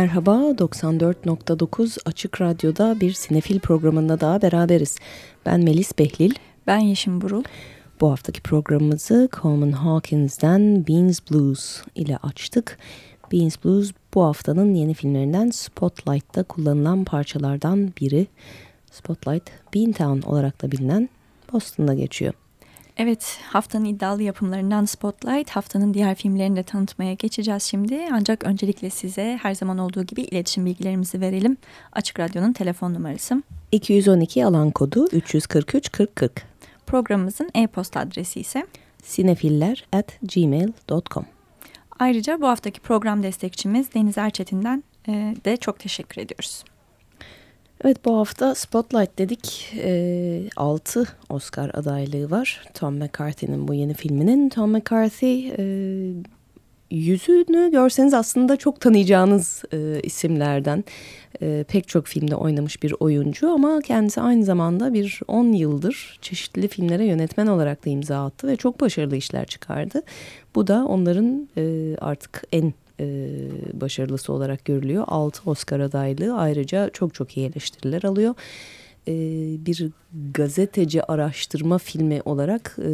Merhaba, 94.9 Açık Radyo'da bir sinefil programında daha beraberiz. Ben Melis Behlil. Ben Yeşim Burul. Bu haftaki programımızı Coleman Hawkins'den Beans Blues ile açtık. Beans Blues bu haftanın yeni filmlerinden Spotlight'ta kullanılan parçalardan biri. Spotlight, Beantown olarak da bilinen Boston'da geçiyor. Evet, haftanın iddialı yapımlarından Spotlight, haftanın diğer filmlerini de tanıtmaya geçeceğiz şimdi. Ancak öncelikle size her zaman olduğu gibi iletişim bilgilerimizi verelim. Açık Radyo'nun telefon numarası. 212 alan kodu 343 4040. Programımızın e-posta adresi ise sinefiller at gmail.com. Ayrıca bu haftaki program destekçimiz Deniz Erçetin'den e, de çok teşekkür ediyoruz. Evet bu hafta Spotlight dedik. E, 6 Oscar adaylığı var. Tom McCarthy'nin bu yeni filminin. Tom McCarthy e, yüzünü görseniz aslında çok tanıyacağınız e, isimlerden. e, pek çok filmde oynamış bir oyuncu ama kendisi aynı zamanda bir 10 yıldır çeşitli filmlere yönetmen olarak da imza attı ve çok başarılı işler çıkardı. Bu da onların e, artık en e, başarılısı olarak görülüyor. 6 Oscar adaylığı ayrıca çok çok iyi eleştiriler alıyor. E, bir gazeteci araştırma filmi olarak e,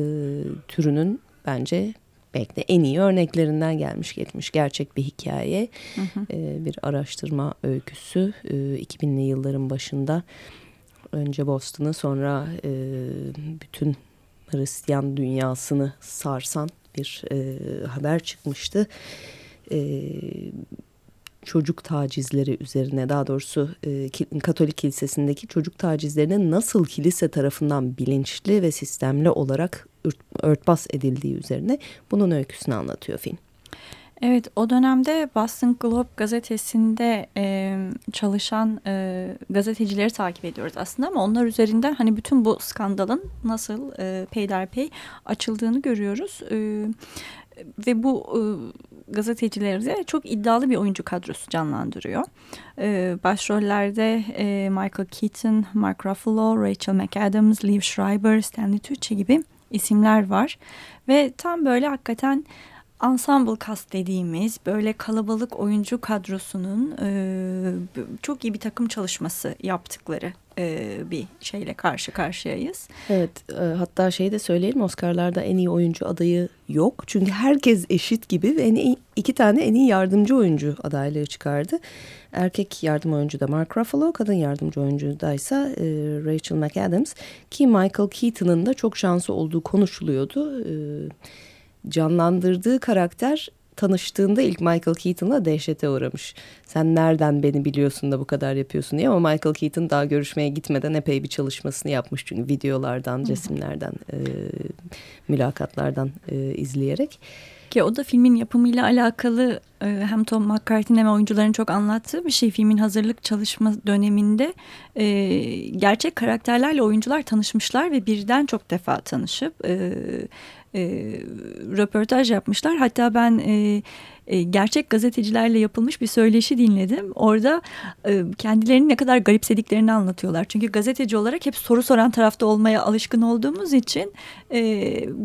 türünün bence belki de en iyi örneklerinden gelmiş geçmiş gerçek bir hikaye. Hı hı. E, bir araştırma öyküsü e, 2000'li yılların başında önce Boston'ı sonra e, bütün Hristiyan dünyasını sarsan bir e, haber çıkmıştı. E, çocuk tacizleri üzerine daha doğrusu e, Katolik Kilisesi'ndeki çocuk tacizlerinin nasıl kilise tarafından bilinçli ve sistemli olarak örtbas edildiği üzerine bunun öyküsünü anlatıyor film. Evet o dönemde Boston Globe gazetesinde e, çalışan e, gazetecileri takip ediyoruz aslında ama onlar üzerinden hani bütün bu skandalın nasıl e, peyderpey açıldığını görüyoruz. E, ve bu e, gazetecileri çok iddialı bir oyuncu kadrosu canlandırıyor. E, başrollerde e, Michael Keaton, Mark Ruffalo, Rachel McAdams, Liv Schreiber, Stanley Tucci gibi isimler var. Ve tam böyle hakikaten ensemble cast dediğimiz böyle kalabalık oyuncu kadrosunun e, çok iyi bir takım çalışması yaptıkları e, bir şeyle karşı karşıyayız. Evet e, hatta şey de söyleyelim Oscar'larda en iyi oyuncu adayı yok. Çünkü herkes eşit gibi ve en iyi, iki tane en iyi yardımcı oyuncu adaylığı çıkardı. Erkek yardım oyuncu da Mark Ruffalo, kadın yardımcı oyuncu da ise e, Rachel McAdams. Ki Michael Keaton'ın da çok şansı olduğu konuşuluyordu. E, canlandırdığı karakter tanıştığında ilk Michael Keaton'la dehşete uğramış. Sen nereden beni biliyorsun da bu kadar yapıyorsun diye ama Michael Keaton daha görüşmeye gitmeden epey bir çalışmasını yapmış. Çünkü videolardan, resimlerden, e, mülakatlardan e, izleyerek. Ki o da filmin yapımıyla alakalı e, hem Tom McCarthy hem oyuncuların çok anlattığı bir şey. Filmin hazırlık çalışma döneminde e, gerçek karakterlerle oyuncular tanışmışlar ve birden çok defa tanışıp e, e, röportaj yapmışlar. Hatta ben e, e, gerçek gazetecilerle yapılmış bir söyleşi dinledim. Orada e, kendilerini ne kadar garipsediklerini anlatıyorlar. Çünkü gazeteci olarak hep soru soran tarafta olmaya alışkın olduğumuz için e,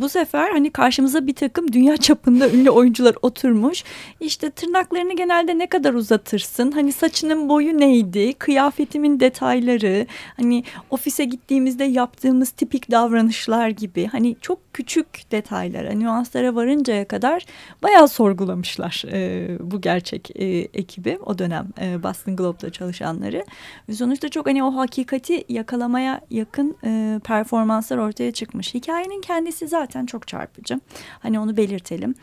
bu sefer hani karşımıza bir takım dünya çapında ünlü oyuncular oturmuş. İşte tırnaklarını genelde ne kadar uzatırsın? Hani saçının boyu neydi? Kıyafetimin detayları, hani ofise gittiğimizde yaptığımız tipik davranışlar gibi hani çok küçük detaylara, nüanslara varıncaya kadar bayağı sorgulamışlar var e, bu gerçek e, ekibi o dönem e, Boston Globe'da çalışanları. Sonuçta çok hani o hakikati yakalamaya yakın e, performanslar ortaya çıkmış. Hikayenin kendisi zaten çok çarpıcı. Hani onu belirtelim.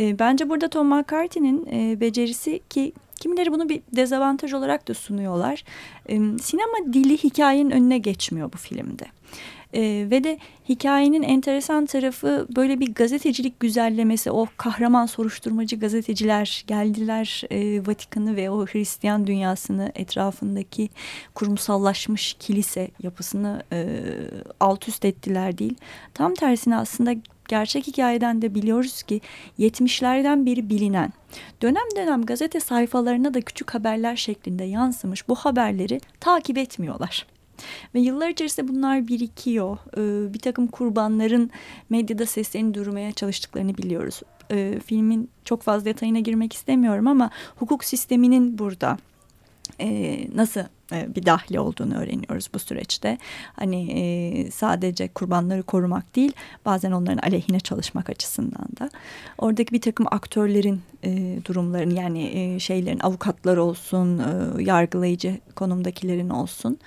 E, bence burada Tom McCarthy'nin e, becerisi ki Kimileri bunu bir dezavantaj olarak da sunuyorlar. E, sinema dili hikayenin önüne geçmiyor bu filmde. E, ve de hikayenin enteresan tarafı böyle bir gazetecilik güzellemesi. O kahraman soruşturmacı gazeteciler geldiler e, Vatikan'ı ve o Hristiyan dünyasını etrafındaki kurumsallaşmış kilise yapısını e, alt üst ettiler değil. Tam tersine aslında gerçek hikayeden de biliyoruz ki 70'lerden beri bilinen dönem dönem gazete sayfalarına da küçük haberler şeklinde yansımış bu haberleri takip etmiyorlar. Ve yıllar içerisinde bunlar birikiyor. Ee, bir takım kurbanların medyada seslerini durmaya çalıştıklarını biliyoruz. Ee, filmin çok fazla detayına girmek istemiyorum ama hukuk sisteminin burada e, nasıl e, bir dahli olduğunu öğreniyoruz bu süreçte. Hani e, sadece kurbanları korumak değil bazen onların aleyhine çalışmak açısından da. Oradaki bir takım aktörlerin e, durumlarını yani e, şeylerin avukatlar olsun, e, yargılayıcı konumdakilerin olsun.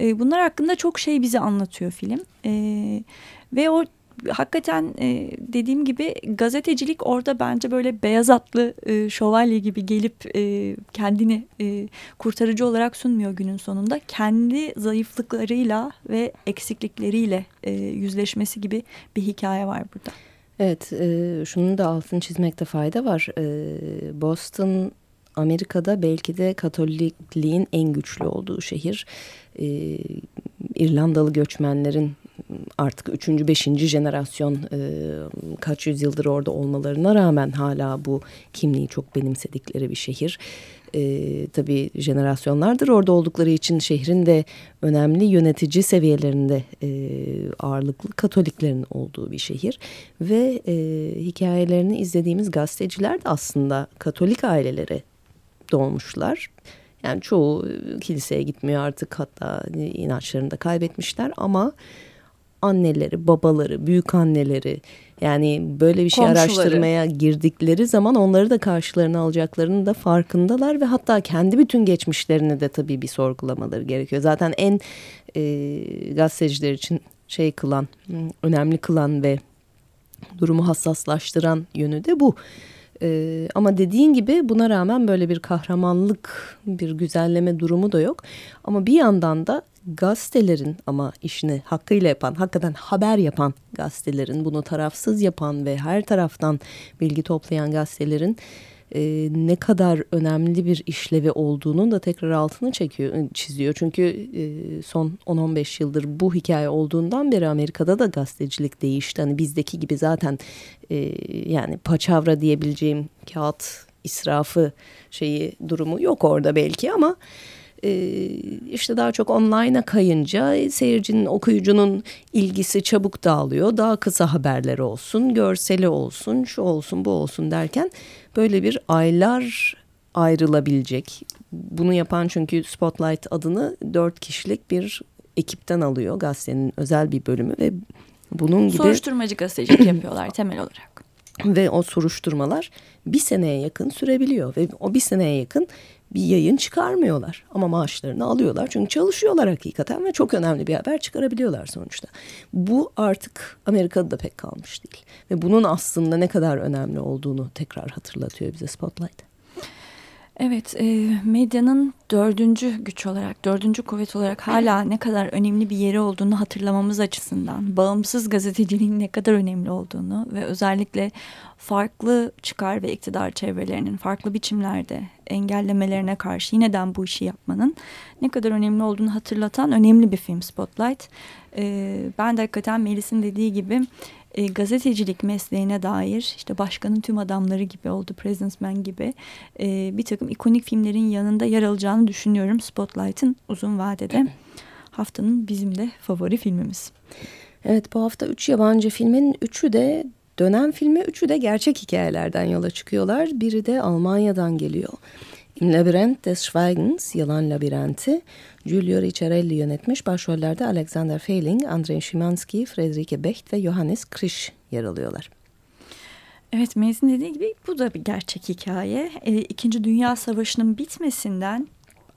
E, bunlar hakkında çok şey bize anlatıyor film. E, ve o hakikaten e, dediğim gibi gazetecilik orada bence böyle beyaz atlı e, şövalye gibi gelip e, kendini kurtarıcı olarak sunmuyor günün sonunda. Kendi zayıflıklarıyla ve eksiklikleriyle yüzleşmesi gibi bir hikaye var burada. Evet, şunun da altını çizmekte fayda var. Boston Amerika'da belki de Katolikliğin en güçlü olduğu şehir. İrlandalı göçmenlerin artık üçüncü, beşinci jenerasyon e, kaç yüzyıldır orada olmalarına rağmen hala bu kimliği çok benimsedikleri bir şehir. E, tabii jenerasyonlardır orada oldukları için şehrin de önemli yönetici seviyelerinde e, ağırlıklı Katoliklerin olduğu bir şehir. Ve e, hikayelerini izlediğimiz gazeteciler de aslında Katolik ailelere doğmuşlar. Yani çoğu kiliseye gitmiyor artık hatta inançlarını da kaybetmişler ama anneleri, babaları, büyük anneleri yani böyle bir şey Komşuları. araştırmaya girdikleri zaman onları da karşılarına alacaklarını da farkındalar ve hatta kendi bütün geçmişlerini de tabii bir sorgulamaları gerekiyor. Zaten en e, gazeteciler için şey kılan, önemli kılan ve durumu hassaslaştıran yönü de bu. Ee, ama dediğin gibi buna rağmen böyle bir kahramanlık, bir güzelleme durumu da yok. Ama bir yandan da gazetelerin ama işini hakkıyla yapan, hakikaten haber yapan gazetelerin, bunu tarafsız yapan ve her taraftan bilgi toplayan gazetelerin e, ne kadar önemli bir işlevi olduğunun da tekrar altını çekiyor, çiziyor. Çünkü e, son 10-15 yıldır bu hikaye olduğundan beri Amerika'da da gazetecilik değişti. Hani bizdeki gibi zaten e, yani paçavra diyebileceğim kağıt israfı şeyi durumu yok orada belki ama işte daha çok online'a kayınca seyircinin, okuyucunun ilgisi çabuk dağılıyor. Daha kısa haberler olsun, görseli olsun, şu olsun, bu olsun derken böyle bir aylar ayrılabilecek. Bunu yapan çünkü Spotlight adını dört kişilik bir ekipten alıyor gazetenin özel bir bölümü ve bunun gibi... Soruşturmacı gazetecilik yapıyorlar temel olarak. Ve o soruşturmalar bir seneye yakın sürebiliyor ve o bir seneye yakın bir yayın çıkarmıyorlar. Ama maaşlarını alıyorlar çünkü çalışıyorlar hakikaten ve çok önemli bir haber çıkarabiliyorlar sonuçta. Bu artık Amerika'da da pek kalmış değil. Ve bunun aslında ne kadar önemli olduğunu tekrar hatırlatıyor bize Spotlight. Evet, e, medyanın dördüncü güç olarak, dördüncü kuvvet olarak hala ne kadar önemli bir yeri olduğunu hatırlamamız açısından, bağımsız gazeteciliğin ne kadar önemli olduğunu ve özellikle farklı çıkar ve iktidar çevrelerinin farklı biçimlerde engellemelerine karşı yeniden bu işi yapmanın ne kadar önemli olduğunu hatırlatan önemli bir film Spotlight. E, ben de hakikaten Melis'in dediği gibi e, gazetecilik mesleğine dair işte başkanın tüm adamları gibi oldu Presence Man gibi e, bir takım ikonik filmlerin yanında yer alacağını düşünüyorum Spotlight'ın uzun vadede. Haftanın bizim de favori filmimiz. Evet bu hafta üç yabancı filmin üçü de dönem filmi, üçü de gerçek hikayelerden yola çıkıyorlar. Biri de Almanya'dan geliyor. Im Labyrinth des Schweigens, Yalan Labirenti, Giulio Ricciarelli yönetmiş. Başrollerde Alexander Feiling, Andrei Szymanski, Friederike Becht ve Johannes Krisch yer alıyorlar. Evet Mezin dediği gibi bu da bir gerçek hikaye. Ee, İkinci Dünya Savaşı'nın bitmesinden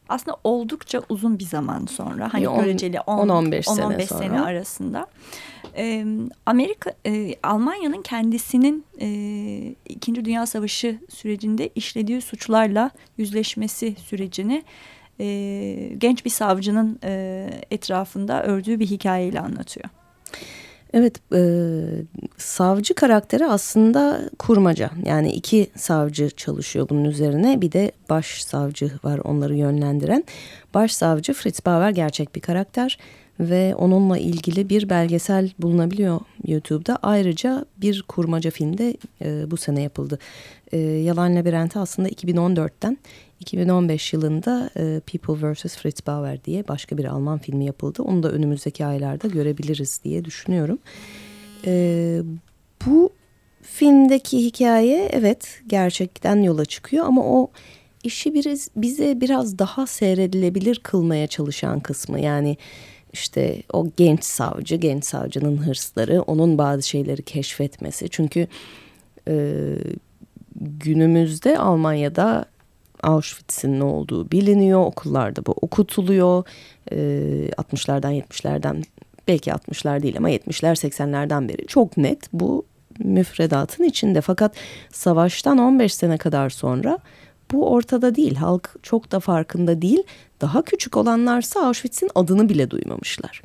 aslında oldukça uzun bir zaman sonra hani on, göreceli 10-15 sene, sene arasında e, Amerika e, Almanya'nın kendisinin e, İkinci Dünya Savaşı sürecinde işlediği suçlarla yüzleşmesi sürecini e, genç bir savcının e, etrafında ördüğü bir hikayeyle anlatıyor. Evet, e, savcı karakteri aslında kurmaca. Yani iki savcı çalışıyor bunun üzerine. Bir de baş savcı var onları yönlendiren. Baş savcı Fritz Bauer gerçek bir karakter ve onunla ilgili bir belgesel bulunabiliyor YouTube'da. Ayrıca bir kurmaca film de e, bu sene yapıldı. E, Yalan Labirenti aslında 2014'ten 2015 yılında e, People vs. Fritz Bauer diye başka bir Alman filmi yapıldı. Onu da önümüzdeki aylarda görebiliriz diye düşünüyorum. E, bu filmdeki hikaye evet gerçekten yola çıkıyor ama o işi biraz, bize biraz daha seyredilebilir kılmaya çalışan kısmı. Yani işte o genç savcı, genç savcının hırsları, onun bazı şeyleri keşfetmesi. Çünkü e, günümüzde Almanya'da Auschwitz'in ne olduğu biliniyor. Okullarda bu okutuluyor. E, 60'lardan 70'lerden belki 60'lar değil ama 70'ler 80'lerden beri çok net bu müfredatın içinde. Fakat savaştan 15 sene kadar sonra bu ortada değil. Halk çok da farkında değil. Daha küçük olanlarsa Auschwitz'in adını bile duymamışlar.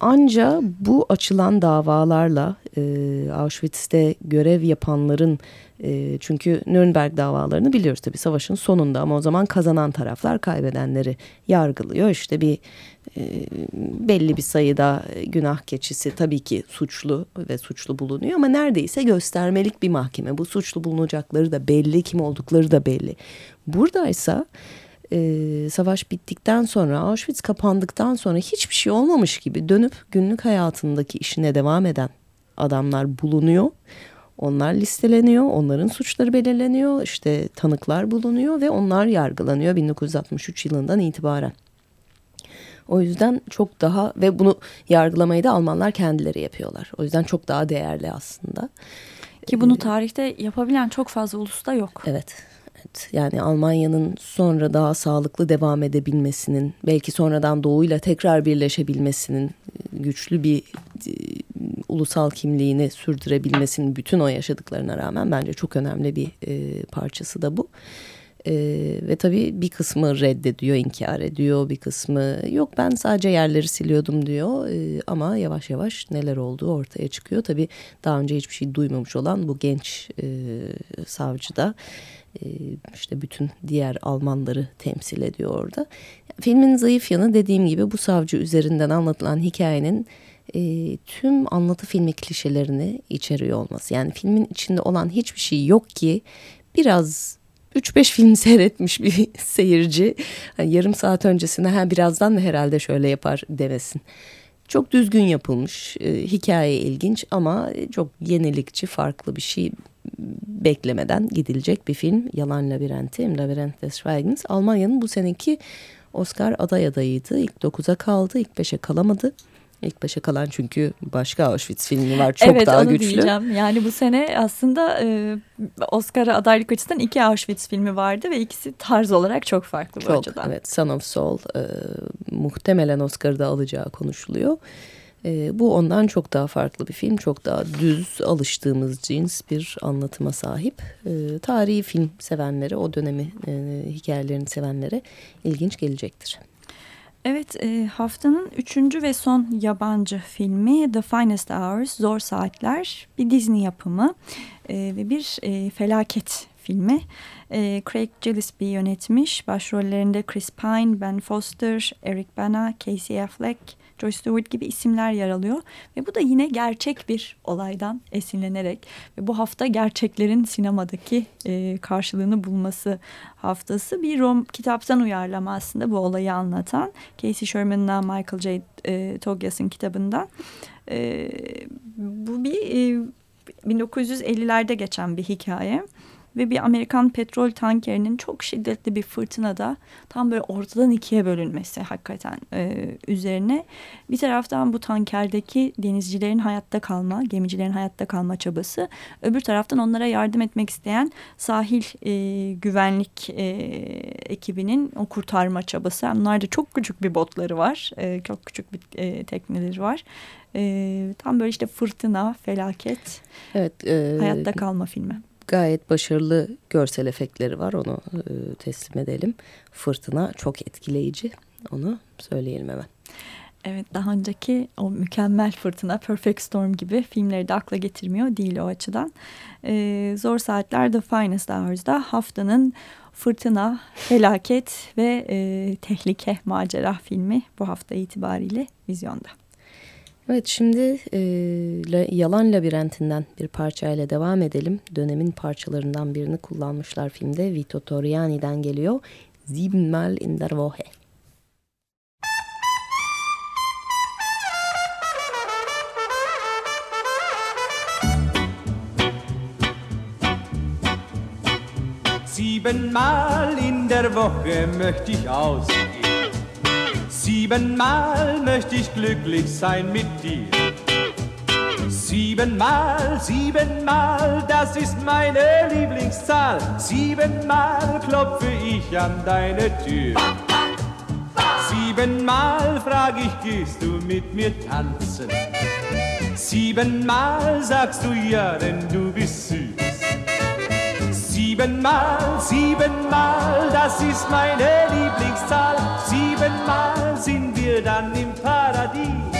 Anca bu açılan davalarla e, Auschwitz'te görev yapanların E, çünkü Nürnberg davalarını biliyoruz tabii savaşın sonunda ama o zaman kazanan taraflar kaybedenleri yargılıyor. İşte bir e, belli bir sayıda günah keçisi tabii ki suçlu ve suçlu bulunuyor ama neredeyse göstermelik bir mahkeme. Bu suçlu bulunacakları da belli, kim oldukları da belli. Buradaysa e, savaş bittikten sonra Auschwitz kapandıktan sonra hiçbir şey olmamış gibi dönüp günlük hayatındaki işine devam eden adamlar bulunuyor. Onlar listeleniyor, onların suçları belirleniyor, işte tanıklar bulunuyor ve onlar yargılanıyor 1963 yılından itibaren. O yüzden çok daha ve bunu yargılamayı da Almanlar kendileri yapıyorlar. O yüzden çok daha değerli aslında. Ki bunu tarihte yapabilen çok fazla ulusta yok. Evet. Evet, yani Almanya'nın sonra daha sağlıklı devam edebilmesinin, belki sonradan doğuyla tekrar birleşebilmesinin, güçlü bir e, ulusal kimliğini sürdürebilmesinin bütün o yaşadıklarına rağmen bence çok önemli bir e, parçası da bu. E, ve tabii bir kısmı reddediyor, inkar ediyor, bir kısmı yok ben sadece yerleri siliyordum diyor. E, ama yavaş yavaş neler olduğu ortaya çıkıyor. Tabii daha önce hiçbir şey duymamış olan bu genç e, savcı da e, işte bütün diğer Almanları temsil ediyor orada. Filmin zayıf yanı dediğim gibi bu savcı üzerinden anlatılan hikayenin e, tüm anlatı filmi klişelerini içeriyor olması. Yani filmin içinde olan hiçbir şey yok ki biraz 3-5 film seyretmiş bir seyirci yani yarım saat öncesine ha birazdan da herhalde şöyle yapar demesin. Çok düzgün yapılmış, e, hikaye ilginç ama çok yenilikçi, farklı bir şey beklemeden gidilecek bir film. Yalan Labirenti, Im Labyrinth des Schweigens. Almanya'nın bu seneki Oscar aday adayıydı. İlk 9'a kaldı, ilk 5'e kalamadı. İlk başa kalan çünkü başka Auschwitz filmi var çok evet, daha onu güçlü. Diyeceğim. Yani bu sene aslında e, Oscar'a adaylık açısından iki Auschwitz filmi vardı ve ikisi tarz olarak çok farklı çok, bu açıdan. Evet Son of Soul e, muhtemelen Oscar'da alacağı konuşuluyor. E, bu ondan çok daha farklı bir film. Çok daha düz alıştığımız cins bir anlatıma sahip. E, tarihi film sevenlere o dönemi e, hikayelerini sevenlere ilginç gelecektir. Evet e, haftanın üçüncü ve son yabancı filmi The Finest Hours Zor Saatler bir Disney yapımı e, ve bir e, felaket filmi. E, Craig Gillespie yönetmiş. Başrollerinde Chris Pine, Ben Foster, Eric Bana, Casey Affleck, Joy Stewart gibi isimler yer alıyor. Ve bu da yine gerçek bir olaydan esinlenerek ve bu hafta gerçeklerin sinemadaki e, karşılığını bulması haftası bir rom kitaptan uyarlama aslında bu olayı anlatan. Casey Sherman'la Michael J. E, Togyas'ın kitabından. E, bu bir e, 1950'lerde geçen bir hikaye ve bir Amerikan petrol tankerinin çok şiddetli bir fırtınada tam böyle ortadan ikiye bölünmesi hakikaten e, üzerine. Bir taraftan bu tankerdeki denizcilerin hayatta kalma, gemicilerin hayatta kalma çabası. Öbür taraftan onlara yardım etmek isteyen sahil e, güvenlik e, ekibinin o kurtarma çabası. Onlar da çok küçük bir botları var, e, çok küçük bir e, tekneleri var. E, tam böyle işte fırtına, felaket, evet, e, hayatta kalma filmi gayet başarılı görsel efektleri var onu e, teslim edelim. Fırtına çok etkileyici onu söyleyelim hemen. Evet daha önceki o mükemmel fırtına Perfect Storm gibi filmleri de akla getirmiyor değil o açıdan. Ee, Zor Saatler The Finest Hours'da haftanın fırtına, felaket ve e, tehlike macera filmi bu hafta itibariyle vizyonda. Evet şimdi e, Yalan Labirentinden bir parçayla devam edelim. Dönemin parçalarından birini kullanmışlar filmde. Vito Toriani'den geliyor. Siebenmal in der Woche. Siebenmal in der Woche möchte ich ausgehen Siebenmal möchte ich glücklich sein mit dir. Siebenmal, siebenmal, das ist meine Lieblingszahl. Siebenmal klopfe ich an deine Tür. Siebenmal frag ich, gehst du mit mir tanzen? Siebenmal sagst du ja, denn du bist süß. Siebenmal, siebenmal, das ist meine Lieblingszahl. Siebenmal sind wir dann im Paradies.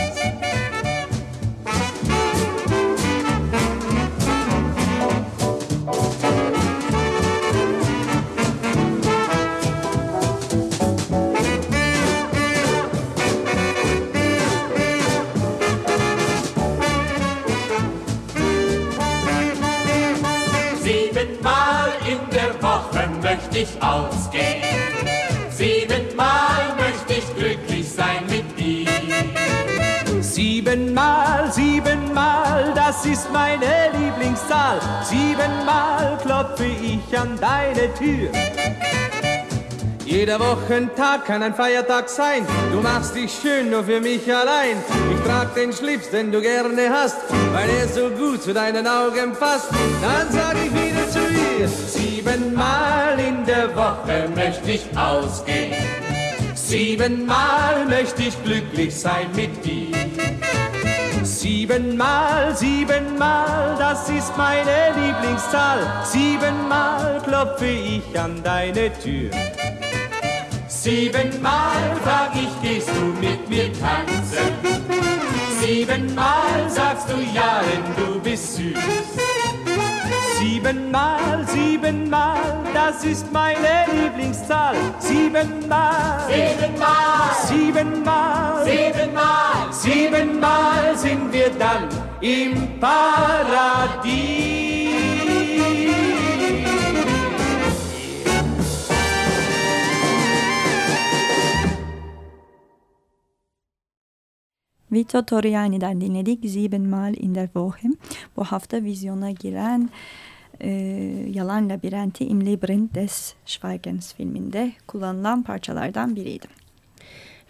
Ich ausgehen. Siebenmal möchte ich glücklich sein mit dir. Siebenmal, siebenmal, das ist meine Lieblingszahl. Siebenmal klopfe ich an deine Tür. Jeder Wochentag kann ein Feiertag sein. Du machst dich schön nur für mich allein. Ich trag den Schlips, den du gerne hast, weil er so gut zu deinen Augen passt. Dann sag ich wieder zu ihr: Siebenmal der Woche möchte ich ausgehen. Siebenmal möchte ich glücklich sein mit dir. Siebenmal, siebenmal, das ist meine Lieblingszahl. Siebenmal klopfe ich an deine Tür. Siebenmal frag ich, gehst du mit mir tanzen? Siebenmal sagst du ja, denn du bist süß. Siebenmal, siebenmal, das ist meine Lieblingszahl. Siebenmal, Siebenmal, siebenmal, siebenmal, siebenmal sind wir dann im Paradies. Vito Torriani'den dinledik Siebenmal in der Woche. Bu hafta vizyona giren e, Yalan Labirenti im Labyrinth des Schweigens filminde kullanılan parçalardan biriydi.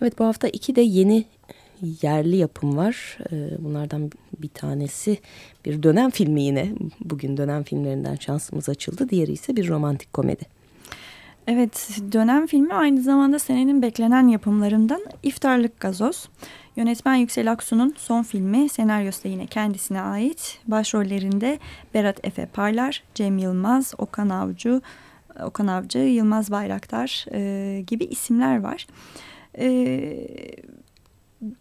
Evet bu hafta iki de yeni yerli yapım var. Ee, bunlardan bir tanesi bir dönem filmi yine. Bugün dönem filmlerinden şansımız açıldı. Diğeri ise bir romantik komedi. Evet dönem filmi aynı zamanda senenin beklenen yapımlarından İftarlık Gazoz. Yönetmen Yüksel Aksu'nun son filmi senaryosu da yine kendisine ait. Başrollerinde Berat Efe Parlar, Cem Yılmaz, Okan Avcı, Okan Avcı, Yılmaz Bayraktar e, gibi isimler var. E,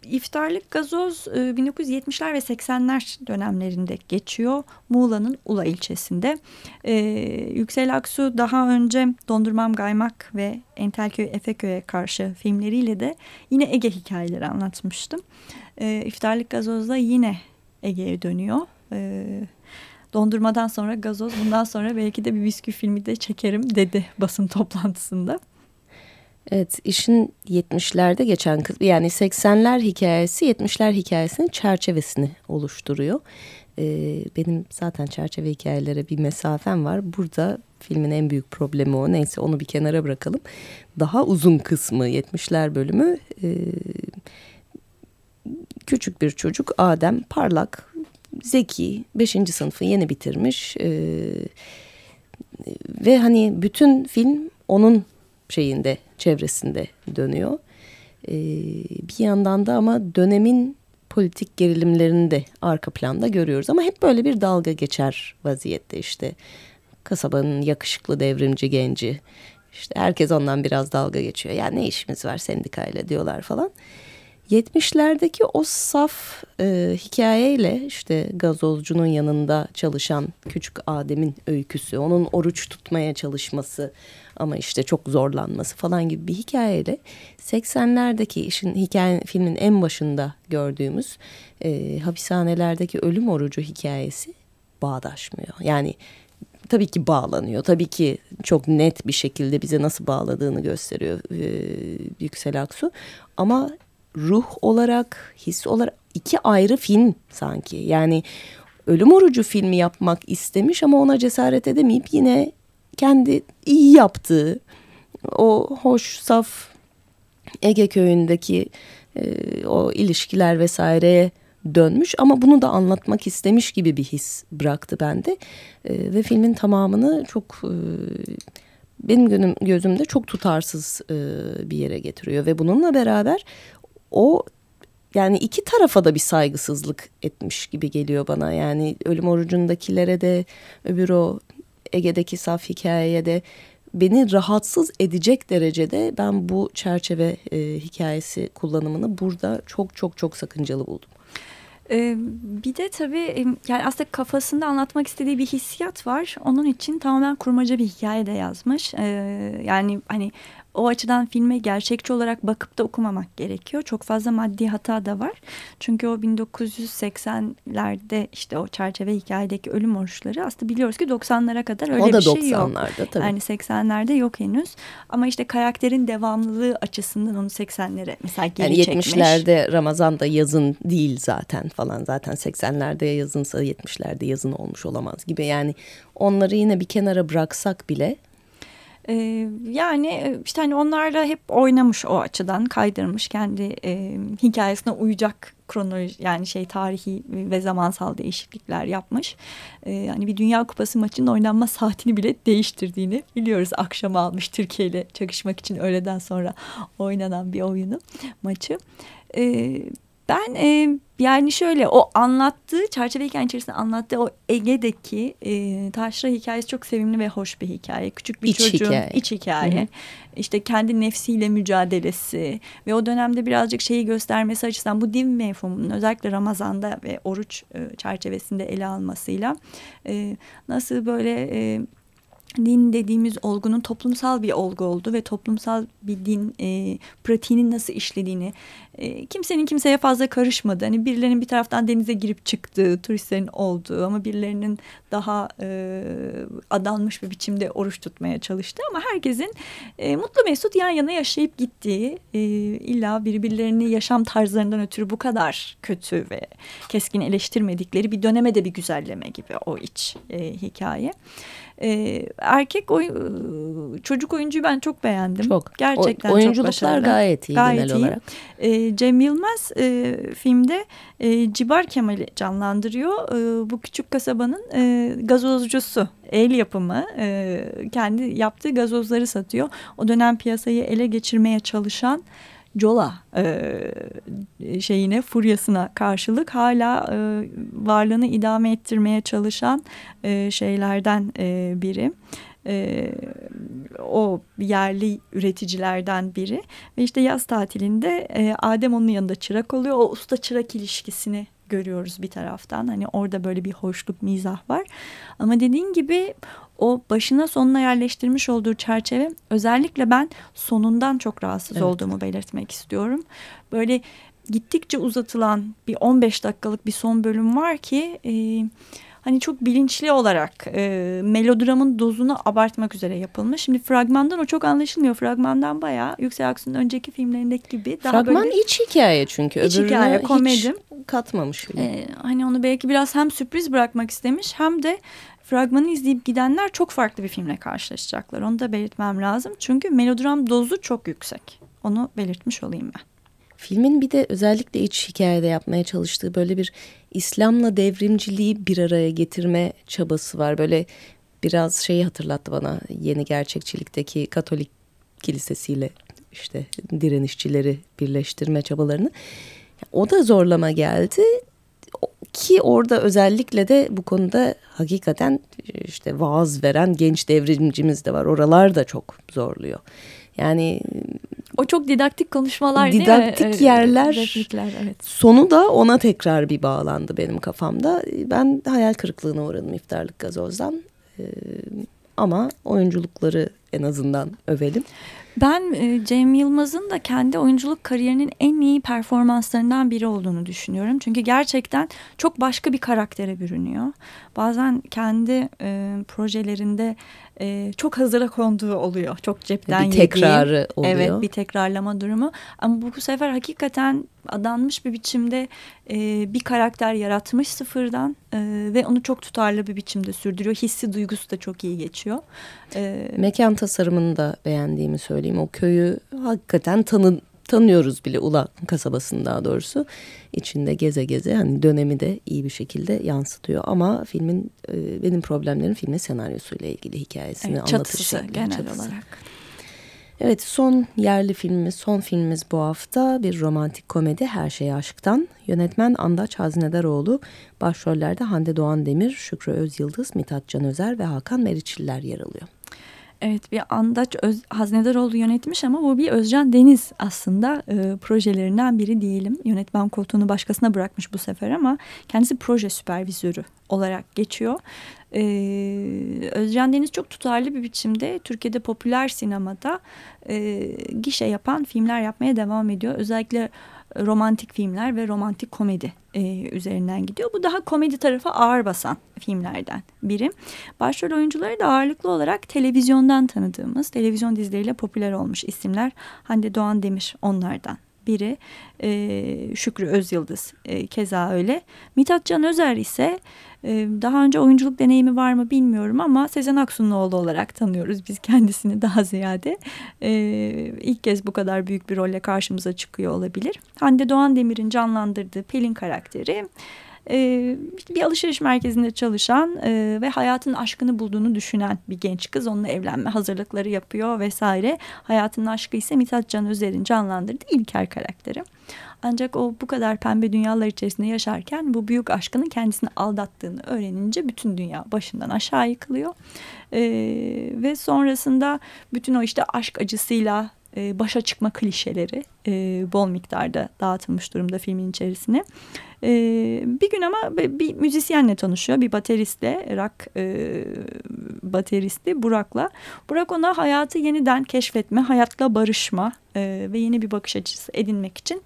İftarlık gazoz 1970'ler e, ve 80'ler dönemlerinde geçiyor. Muğla'nın Ula ilçesinde. Ee, Yüksel Aksu daha önce Dondurmam Gaymak ve Entelköy Efeköy'e karşı filmleriyle de yine Ege hikayeleri anlatmıştım. Ee, İftarlık gazozda yine Ege'ye dönüyor. Ee, dondurmadan sonra gazoz bundan sonra belki de bir bisküvi filmi de çekerim dedi basın toplantısında. Evet işin 70'lerde geçen kısmı yani 80'ler hikayesi 70'ler hikayesinin çerçevesini oluşturuyor. Ee, benim zaten çerçeve hikayelere bir mesafem var. Burada filmin en büyük problemi o. Neyse onu bir kenara bırakalım. Daha uzun kısmı 70'ler bölümü e, küçük bir çocuk Adem parlak, zeki, 5. sınıfı yeni bitirmiş. E, ve hani bütün film onun şeyinde çevresinde dönüyor. Ee, bir yandan da ama dönemin politik gerilimlerini de arka planda görüyoruz. Ama hep böyle bir dalga geçer vaziyette işte. Kasabanın yakışıklı devrimci genci. İşte herkes ondan biraz dalga geçiyor. Ya ne işimiz var sendikayla diyorlar falan. 70'lerdeki o saf e, hikayeyle işte gazozcunun yanında çalışan küçük Adem'in öyküsü, onun oruç tutmaya çalışması ama işte çok zorlanması falan gibi bir hikayeyle 80'lerdeki işin hikaye filmin en başında gördüğümüz e, hapishanelerdeki ölüm orucu hikayesi bağdaşmıyor. Yani tabii ki bağlanıyor. Tabii ki çok net bir şekilde bize nasıl bağladığını gösteriyor e, Yüksel Aksu. Ama ruh olarak, his olarak iki ayrı film sanki. Yani ölüm orucu filmi yapmak istemiş ama ona cesaret edemeyip yine kendi iyi yaptığı o hoş saf Ege köyündeki e, o ilişkiler vesaireye dönmüş ama bunu da anlatmak istemiş gibi bir his bıraktı bende e, ve filmin tamamını çok e, benim gözüm, gözümde çok tutarsız e, bir yere getiriyor ve bununla beraber o yani iki tarafa da bir saygısızlık etmiş gibi geliyor bana. Yani ölüm orucundakilere de öbür o Ege'deki saf hikayeye de beni rahatsız edecek derecede ben bu çerçeve e, hikayesi kullanımını burada çok çok çok sakıncalı buldum. Ee, bir de tabii yani aslında kafasında anlatmak istediği bir hissiyat var. Onun için tamamen kurmaca bir hikaye de yazmış. Ee, yani hani o açıdan filme gerçekçi olarak bakıp da okumamak gerekiyor. Çok fazla maddi hata da var. Çünkü o 1980'lerde işte o çerçeve hikayedeki ölüm oruçları aslında biliyoruz ki 90'lara kadar öyle o da bir şey 90'larda yok. tabii. Yani 80'lerde yok henüz. Ama işte karakterin devamlılığı açısından onu 80'lere mesela geri yani çekmiş. 70'lerde Ramazan da yazın değil zaten falan. Zaten 80'lerde yazınsa 70'lerde yazın olmuş olamaz gibi. Yani onları yine bir kenara bıraksak bile Ee, yani e, işte hani onlarla hep oynamış o açıdan kaydırmış kendi e, hikayesine uyacak kronoloji yani şey tarihi ve zamansal değişiklikler yapmış. Ee, yani bir Dünya Kupası maçının oynanma saatini bile değiştirdiğini biliyoruz. Akşam almış Türkiye ile çakışmak için öğleden sonra oynanan bir oyunu maçı. Ee, ben e, yani şöyle o anlattığı çerçeve hikaye içerisinde anlattığı o Ege'deki e, taşra hikayesi çok sevimli ve hoş bir hikaye. Küçük bir İç çocuğun hikaye. iç hikaye. Hı hı. İşte kendi nefsiyle mücadelesi ve o dönemde birazcık şeyi göstermesi açısından bu din mefhumunun özellikle Ramazan'da ve oruç e, çerçevesinde ele almasıyla e, nasıl böyle e, din dediğimiz olgunun toplumsal bir olgu oldu ve toplumsal bir din e, pratiğinin nasıl işlediğini e, kimsenin kimseye fazla karışmadı. Hani birilerinin bir taraftan denize girip çıktığı, turistlerin olduğu ama birilerinin daha e, adanmış bir biçimde oruç tutmaya çalıştığı ama herkesin e, mutlu mesut yan yana yaşayıp gittiği e, illa birbirlerini yaşam tarzlarından ötürü bu kadar kötü ve keskin eleştirmedikleri bir döneme de bir güzelleme gibi o iç e, hikaye. Ee, erkek oy çocuk oyuncuyu ben çok beğendim. çok. Gerçekten o, çok oyunculuklar başarılı. gayet iyi Gayet genel iyi. olarak. Ee, Cem Yılmaz e, filmde e, Cibar Kemal'i canlandırıyor. E, bu küçük kasabanın e, gazozcusu. El yapımı e, kendi yaptığı gazozları satıyor. O dönem piyasayı ele geçirmeye çalışan Cola e, şeyine furyasına karşılık hala e, varlığını idame ettirmeye çalışan e, şeylerden e, biri. E, o yerli üreticilerden biri ve işte yaz tatilinde e, Adem onun yanında çırak oluyor. O usta çırak ilişkisini görüyoruz bir taraftan. Hani orada böyle bir hoşluk, mizah var. Ama dediğin gibi o başına sonuna yerleştirmiş olduğu çerçeve özellikle ben sonundan çok rahatsız Evet. olduğumu belirtmek istiyorum. Böyle gittikçe uzatılan bir 15 dakikalık bir son bölüm var ki e, hani çok bilinçli olarak e, melodramın dozunu abartmak üzere yapılmış. Şimdi fragmandan o çok anlaşılmıyor. Fragmandan bayağı Yüksel Aksu'nun önceki filmlerindeki gibi daha Fragman böyle iç hikaye çünkü. İç hikaye, komedi. katmamış bile. e, hani onu belki biraz hem sürpriz bırakmak istemiş hem de fragmanı izleyip gidenler çok farklı bir filmle karşılaşacaklar. Onu da belirtmem lazım. Çünkü melodram dozu çok yüksek. Onu belirtmiş olayım ben. Filmin bir de özellikle iç hikayede yapmaya çalıştığı böyle bir İslam'la devrimciliği bir araya getirme çabası var. Böyle biraz şeyi hatırlattı bana yeni gerçekçilikteki Katolik kilisesiyle işte direnişçileri birleştirme çabalarını. O da zorlama geldi ki orada özellikle de bu konuda hakikaten işte vaaz veren genç devrimcimiz de var. Oralar da çok zorluyor. Yani O çok didaktik konuşmalar Didaktik değil mi? Ee, yerler- Replikler evet. sonu da ona tekrar bir bağlandı benim kafamda. Ben hayal kırıklığına uğradım iftarlık gazozdan. Ee, ama oyunculukları en azından övelim. Ben e, Cem Yılmaz'ın da kendi oyunculuk kariyerinin en iyi performanslarından biri olduğunu düşünüyorum. Çünkü gerçekten çok başka bir karaktere bürünüyor. Bazen kendi e, projelerinde e, çok hazıra konduğu oluyor. Çok cepten bir yediği. tekrarı oluyor. Evet bir tekrarlama durumu. Ama bu, bu sefer hakikaten adanmış bir biçimde e, bir karakter yaratmış sıfırdan e, ve onu çok tutarlı bir biçimde sürdürüyor. Hissi duygusu da çok iyi geçiyor. E, Mekan tasarımını da beğendiğimi söyleyeyim. O köyü hakikaten tanı, tanıyoruz bile Ula kasabasını daha doğrusu. İçinde geze geze hani dönemi de iyi bir şekilde yansıtıyor. Ama filmin e, benim problemlerim filmin senaryosuyla ilgili hikayesini evet, anlatış çatısı genel çatısı. olarak. Evet son yerli filmimiz, son filmimiz bu hafta bir romantik komedi Her Şey Aşk'tan. Yönetmen Andaç Haznedaroğlu, başrollerde Hande Doğan Demir, Şükrü Özyıldız, Mithat Can Özer ve Hakan Meriçliler yer alıyor. Evet bir Andaç Öz, Haznedaroğlu yönetmiş ama bu bir Özcan Deniz aslında e, projelerinden biri diyelim. Yönetmen koltuğunu başkasına bırakmış bu sefer ama kendisi proje süpervizörü olarak geçiyor. E, Özcan Deniz çok tutarlı bir biçimde Türkiye'de popüler sinemada e, gişe yapan filmler yapmaya devam ediyor. Özellikle romantik filmler ve romantik komedi e, üzerinden gidiyor. Bu daha komedi tarafı ağır basan filmlerden biri. Başrol oyuncuları da ağırlıklı olarak televizyondan tanıdığımız, televizyon dizileriyle popüler olmuş isimler. Hande Doğan Demir onlardan biri. E, Şükrü Özyıldız e, keza öyle. Mithat Can Özer ise ee, daha önce oyunculuk deneyimi var mı bilmiyorum ama Sezen Aksu'nun oğlu olarak tanıyoruz biz kendisini daha ziyade. Ee, ilk kez bu kadar büyük bir rolle karşımıza çıkıyor olabilir. Hande Doğan Demir'in canlandırdığı Pelin karakteri e, bir alışveriş merkezinde çalışan e, ve hayatın aşkını bulduğunu düşünen bir genç kız onunla evlenme hazırlıkları yapıyor vesaire. Hayatın aşkı ise Mithat Can Özer'in canlandırdığı İlker karakteri. Ancak o bu kadar pembe dünyalar içerisinde yaşarken bu büyük aşkının kendisini aldattığını öğrenince bütün dünya başından aşağı yıkılıyor. Ee, ve sonrasında bütün o işte aşk acısıyla e, başa çıkma klişeleri e, bol miktarda dağıtılmış durumda filmin içerisine. E, bir gün ama bir müzisyenle tanışıyor, bir bateristle, rock e, bateristi Burak'la. Burak ona hayatı yeniden keşfetme, hayatla barışma e, ve yeni bir bakış açısı edinmek için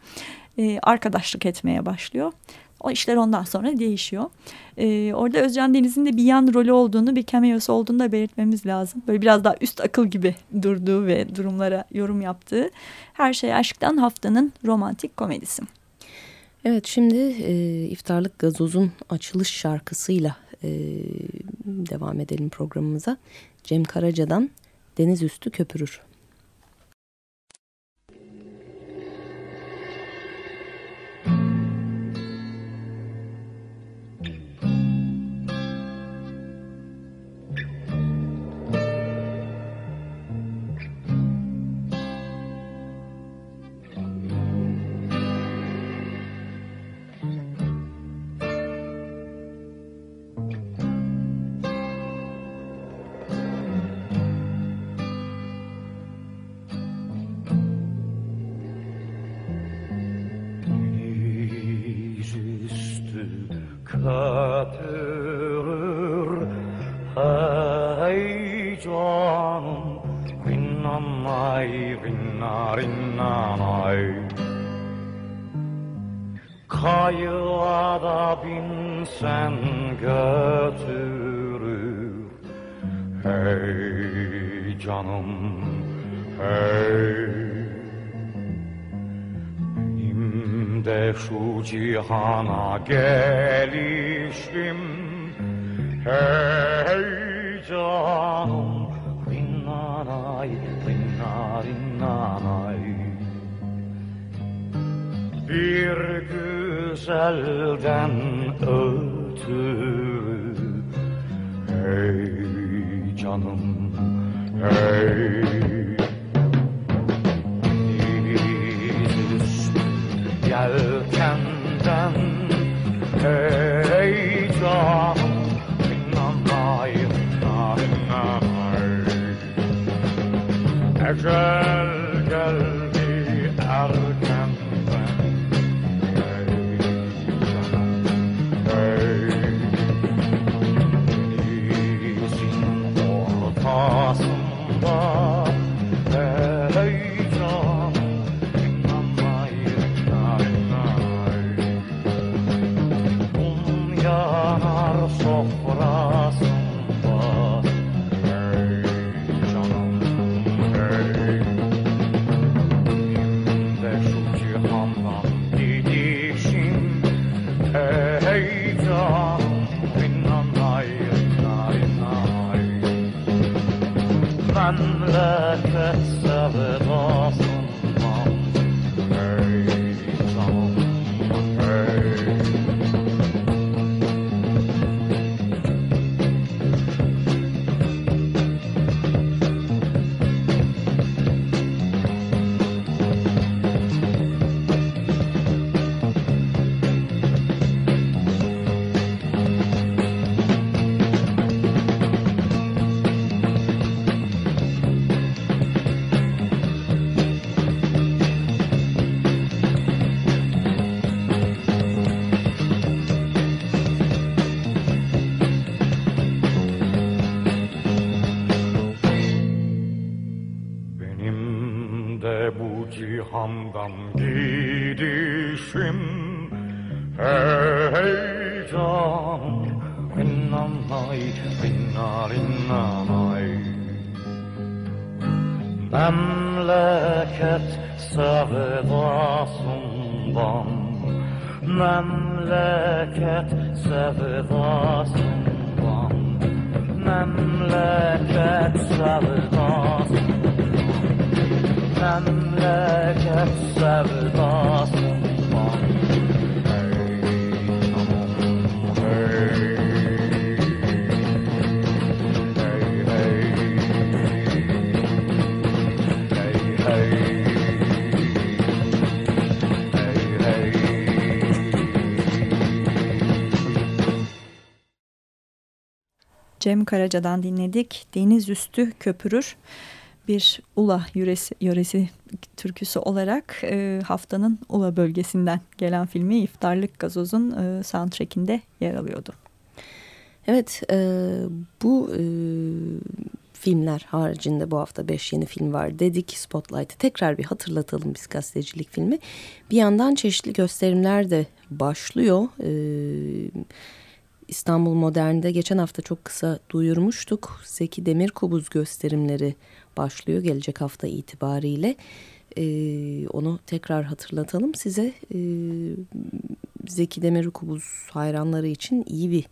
e, arkadaşlık etmeye başlıyor. O işler ondan sonra değişiyor. Ee, orada Özcan Deniz'in de bir yan rolü olduğunu, bir cameo'su olduğunu da belirtmemiz lazım. Böyle biraz daha üst akıl gibi durduğu ve durumlara yorum yaptığı Her Şey Aşk'tan haftanın romantik komedisi. Evet şimdi e, iftarlık gazozun açılış şarkısıyla e, devam edelim programımıza. Cem Karaca'dan Deniz Üstü Köpürür. Cihana gelişim Hey canım Rinnanay, rinnarinnanay Bir güzelden düşüm heyecan. Rinnanay, rinna rinnanay Memleket sevdasından. Memleket sevdasından. Memleket sevdasından. Memleket sevdasından. Cem Karaca'dan dinledik. Deniz üstü köpürür. Bir Ula yöresi, yöresi türküsü olarak e, haftanın Ula bölgesinden gelen filmi İftarlık Gazoz'un e, soundtrackinde yer alıyordu. Evet e, bu e, filmler haricinde bu hafta 5 yeni film var dedik. Spotlight'ı tekrar bir hatırlatalım biz gazetecilik filmi. Bir yandan çeşitli gösterimler de başlıyor. E, İstanbul Modern'de geçen hafta çok kısa duyurmuştuk. Zeki Demirkubuz gösterimleri başlıyor gelecek hafta itibariyle. Ee, onu tekrar hatırlatalım size. Ee, Zeki Demirkubuz hayranları için iyi bir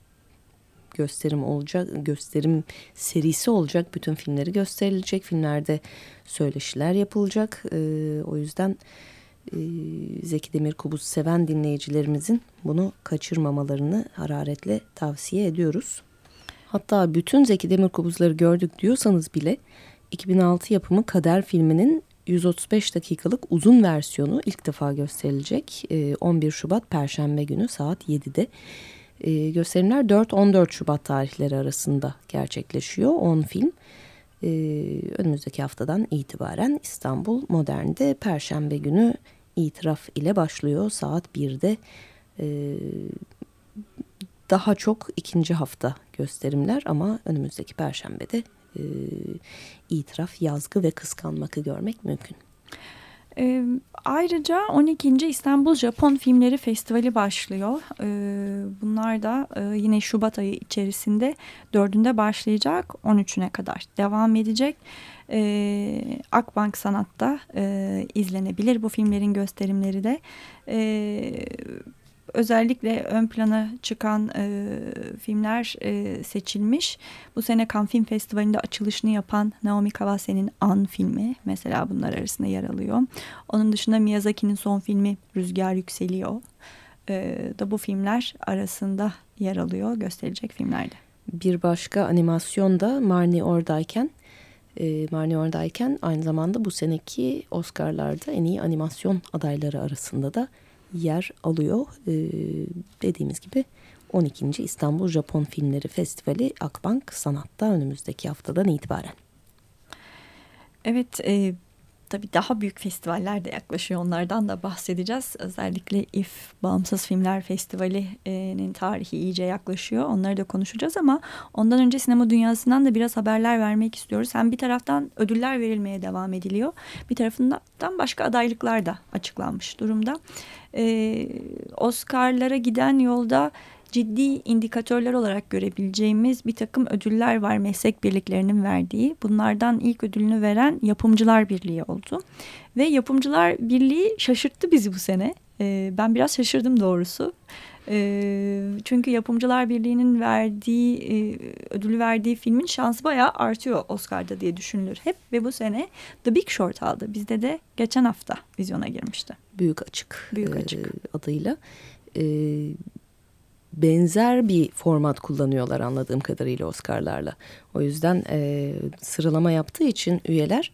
gösterim olacak, gösterim serisi olacak. Bütün filmleri gösterilecek. Filmlerde söyleşiler yapılacak. Ee, o yüzden e, Zeki Demirkubuz seven dinleyicilerimizin bunu kaçırmamalarını hararetle tavsiye ediyoruz. Hatta bütün Zeki Demirkubuzları gördük diyorsanız bile 2006 yapımı Kader filminin 135 dakikalık uzun versiyonu ilk defa gösterilecek. Ee, 11 Şubat Perşembe günü saat 7'de. Ee, gösterimler 4-14 Şubat tarihleri arasında gerçekleşiyor. 10 film. Ee, önümüzdeki haftadan itibaren İstanbul Modern'de Perşembe günü itiraf ile başlıyor. Saat 1'de Ee, daha çok ikinci hafta gösterimler ama önümüzdeki Perşembe'de e, itiraf, yazgı ve kıskanmakı görmek mümkün. Ee, ayrıca 12. İstanbul Japon Filmleri Festivali başlıyor. Ee, bunlar da e, yine Şubat ayı içerisinde 4'ünde başlayacak 13'üne kadar devam edecek. Ee, Akbank Sanat'ta e, izlenebilir bu filmlerin gösterimleri de. Ee, özellikle ön plana çıkan e, filmler e, seçilmiş. Bu sene Cannes Film Festivali'nde açılışını yapan Naomi Kawase'nin An filmi mesela bunlar arasında yer alıyor. Onun dışında Miyazaki'nin son filmi Rüzgar Yükseliyor. E, da bu filmler arasında yer alıyor gösterilecek filmlerde. Bir başka animasyon da Marnie oradayken e, Marnie oradayken aynı zamanda bu seneki Oscar'larda en iyi animasyon adayları arasında da yer alıyor. Ee, dediğimiz gibi 12. İstanbul Japon Filmleri Festivali Akbank Sanat'ta önümüzdeki haftadan itibaren. Evet, e, tabii daha büyük festivaller de yaklaşıyor. Onlardan da bahsedeceğiz. Özellikle İF Bağımsız Filmler Festivali'nin tarihi iyice yaklaşıyor. Onları da konuşacağız ama ondan önce sinema dünyasından da biraz haberler vermek istiyoruz. Hem bir taraftan ödüller verilmeye devam ediliyor. Bir tarafından başka adaylıklar da açıklanmış durumda. Ee, Oscar'lara giden yolda ciddi indikatörler olarak görebileceğimiz bir takım ödüller var meslek birliklerinin verdiği. Bunlardan ilk ödülünü veren Yapımcılar Birliği oldu. Ve Yapımcılar Birliği şaşırttı bizi bu sene. Ee, ben biraz şaşırdım doğrusu. Ee, çünkü Yapımcılar Birliği'nin verdiği e, ödülü verdiği filmin şansı bayağı artıyor Oscar'da diye düşünülür hep. Ve bu sene The Big Short aldı. Bizde de geçen hafta vizyona girmişti. Büyük Açık, Büyük Açık. E, adıyla. E, benzer bir format kullanıyorlar anladığım kadarıyla Oscar'larla. O yüzden e, sıralama yaptığı için üyeler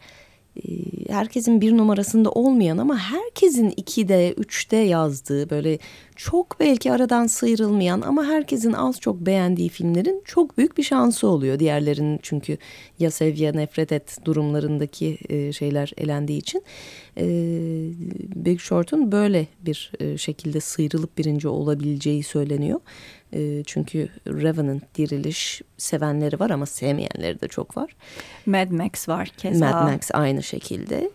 e, herkesin bir numarasında olmayan ama herkesin ikide, üçte yazdığı böyle çok belki aradan sıyrılmayan ama herkesin az çok beğendiği filmlerin çok büyük bir şansı oluyor. Diğerlerinin çünkü ya sev ya nefret et durumlarındaki e, şeyler elendiği için. E, Big Short'un böyle bir e, şekilde sıyrılıp birinci olabileceği söyleniyor. E, çünkü Revenant diriliş sevenleri var ama sevmeyenleri de çok var. Mad Max var keza. Mad Max aynı şekilde.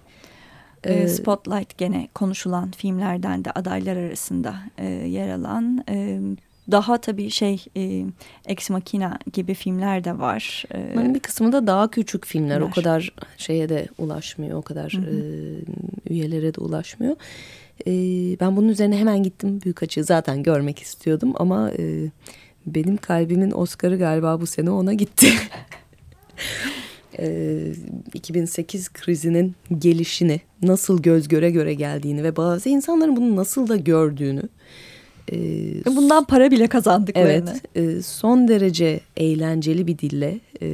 E, Ee, Spotlight gene konuşulan filmlerden de adaylar arasında e, yer alan. E, daha tabii şey e, Ex Machina gibi filmler de var. E, Bunların bir kısmı da daha küçük filmler. O Var. kadar şeye de ulaşmıyor. O kadar Hı hı. e, üyelere de ulaşmıyor. E, ben bunun üzerine hemen gittim. Büyük açığı zaten görmek istiyordum ama e, benim kalbimin Oscar'ı galiba bu sene ona gitti. E, 2008 krizinin gelişini, nasıl göz göre göre geldiğini ve bazı insanların bunu nasıl da gördüğünü e, Bundan para bile kazandıklarını. Evet, e, son derece eğlenceli bir dille, e,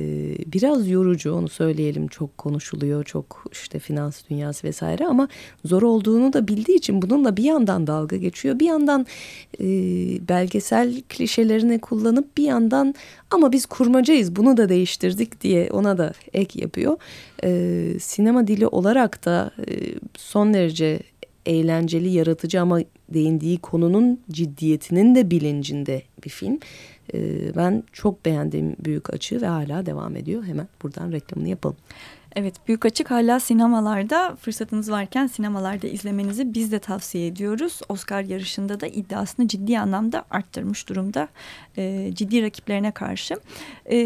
biraz yorucu onu söyleyelim. Çok konuşuluyor, çok işte finans dünyası vesaire ama zor olduğunu da bildiği için bununla bir yandan dalga geçiyor. Bir yandan e, belgesel klişelerini kullanıp bir yandan ama biz kurmacayız bunu da değiştirdik diye ona da ek yapıyor. E, sinema dili olarak da e, son derece eğlenceli, yaratıcı ama değindiği konunun ciddiyetinin de bilincinde bir film. Ee, ben çok beğendiğim büyük açı ve hala devam ediyor. Hemen buradan reklamını yapalım. Evet Büyük Açık hala sinemalarda fırsatınız varken sinemalarda izlemenizi biz de tavsiye ediyoruz. Oscar yarışında da iddiasını ciddi anlamda arttırmış durumda e, ciddi rakiplerine karşı. E,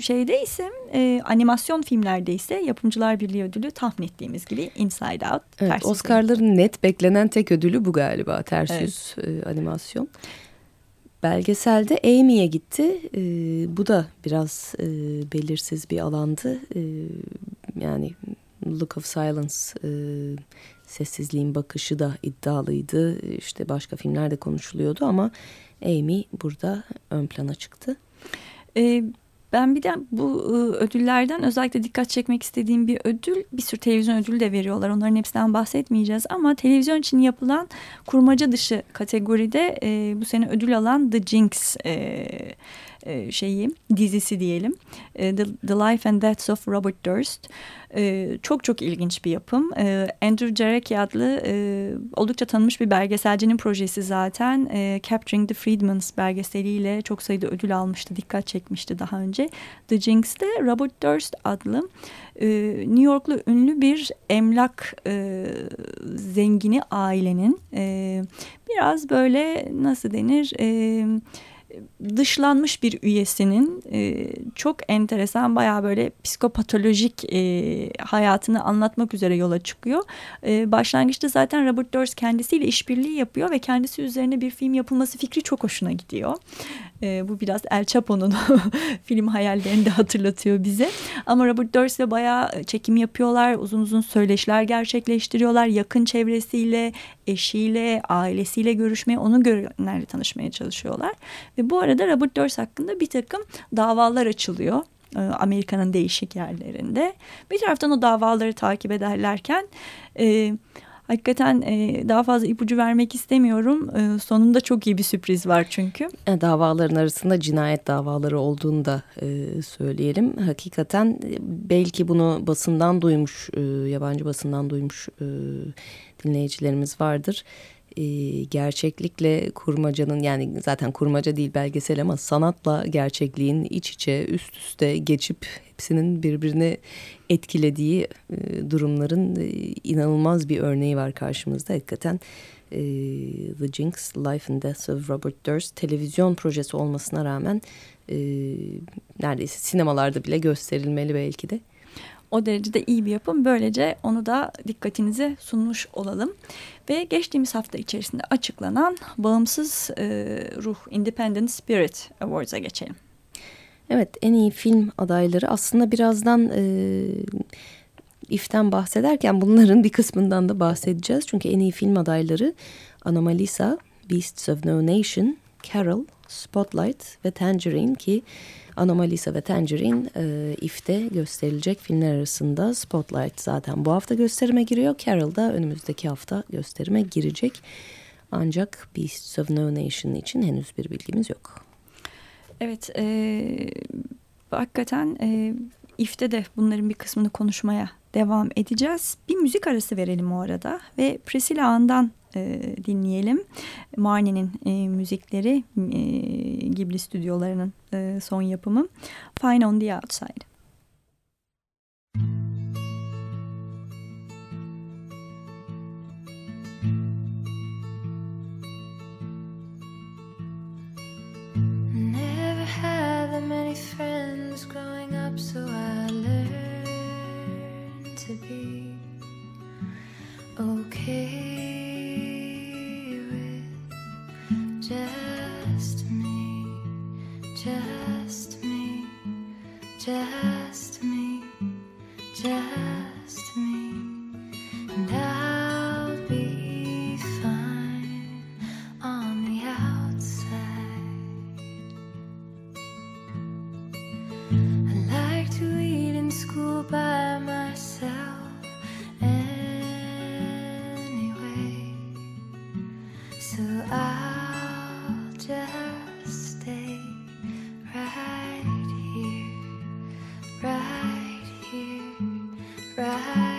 şeyde ise e, animasyon filmlerde ise Yapımcılar Birliği ödülü tahmin ettiğimiz gibi Inside Out. Evet. Oscar'ların net beklenen tek ödülü bu galiba. Ters Evet. yüz e, animasyon. Belgeselde Amy'ye gitti. E, bu da biraz e, belirsiz bir alandı. E, yani Look of Silence, e, Sessizliğin Bakışı da iddialıydı. İşte başka filmlerde konuşuluyordu ama Amy burada ön plana çıktı. E, ben bir de bu e, ödüllerden özellikle dikkat çekmek istediğim bir ödül, bir sürü televizyon ödülü de veriyorlar. Onların hepsinden bahsetmeyeceğiz ama televizyon için yapılan kurmaca dışı kategoride bu sene ödül alan The Jinx e, e, şeyi dizisi diyelim. E, The, The Life and Deaths of Robert Durst. E, çok çok ilginç bir yapım. Andrew Jarecki adlı oldukça tanınmış bir belgeselcinin projesi zaten. Capturing the Freedmans belgeseliyle çok sayıda ödül almıştı, dikkat çekmişti daha önce. The Jinx'te Robert Durst adlı New Yorklu ünlü bir emlak zengini ailenin biraz böyle nasıl denir... dışlanmış bir üyesinin e, çok enteresan bayağı böyle psikopatolojik e, hayatını anlatmak üzere yola çıkıyor. E, başlangıçta zaten Robert Durst kendisiyle işbirliği yapıyor ve kendisi üzerine bir film yapılması fikri çok hoşuna gidiyor. E, bu biraz El Chapo'nun film hayallerini de hatırlatıyor bize. Ama Robert Durst'le bayağı çekim yapıyorlar, uzun uzun söyleşiler gerçekleştiriyorlar. Yakın çevresiyle, eşiyle, ailesiyle görüşmeye, onu görenlerle tanışmaya çalışıyorlar. Ve bu arada Robert Durst hakkında bir takım davalar açılıyor. e, Amerika'nın değişik yerlerinde. Bir taraftan o davaları takip ederlerken e, hakikaten e, daha fazla ipucu vermek istemiyorum. E, sonunda çok iyi bir sürpriz var çünkü. E, Davaların arasında cinayet davaları olduğunu da e, söyleyelim. Hakikaten e, belki bunu basından duymuş, e, yabancı basından duymuş e, dinleyicilerimiz vardır. E, gerçeklikle kurmacanın yani zaten kurmaca değil belgesel ama sanatla gerçekliğin iç içe üst üste geçip hepsinin birbirini etkilediği e, durumların e, inanılmaz bir örneği var karşımızda. Hakikaten e, The Jinx, Life and Death of Robert Durst televizyon projesi olmasına rağmen e, neredeyse sinemalarda bile gösterilmeli belki de. O derecede iyi bir yapım. Böylece onu da dikkatinize sunmuş olalım. Ve geçtiğimiz hafta içerisinde açıklanan Bağımsız e, Ruh Independent Spirit Awards'a geçelim. Evet en iyi film adayları aslında birazdan e, İF'ten bahsederken bunların bir kısmından da bahsedeceğiz. Çünkü en iyi film adayları Anomalisa, Beasts of No Nation, Carol, Spotlight ve Tangerine ki Anomalisa ve Tangerine e, İF'te gösterilecek filmler arasında. Spotlight zaten bu hafta gösterime giriyor. Carol da önümüzdeki hafta gösterime girecek. Ancak Beasts of No Nation için henüz bir bilgimiz yok. Evet, e, hakikaten e, İF'te de bunların bir kısmını konuşmaya devam edeceğiz. Bir müzik arası verelim o arada ve Priscilla An'dan e, dinleyelim. Marnie'nin e, müzikleri e, Ghibli stüdyolarının e, son yapımı. Fine on the Outside. Never had that many friends growing up, so I learned to be okay. Just me, just me, just me, just sky.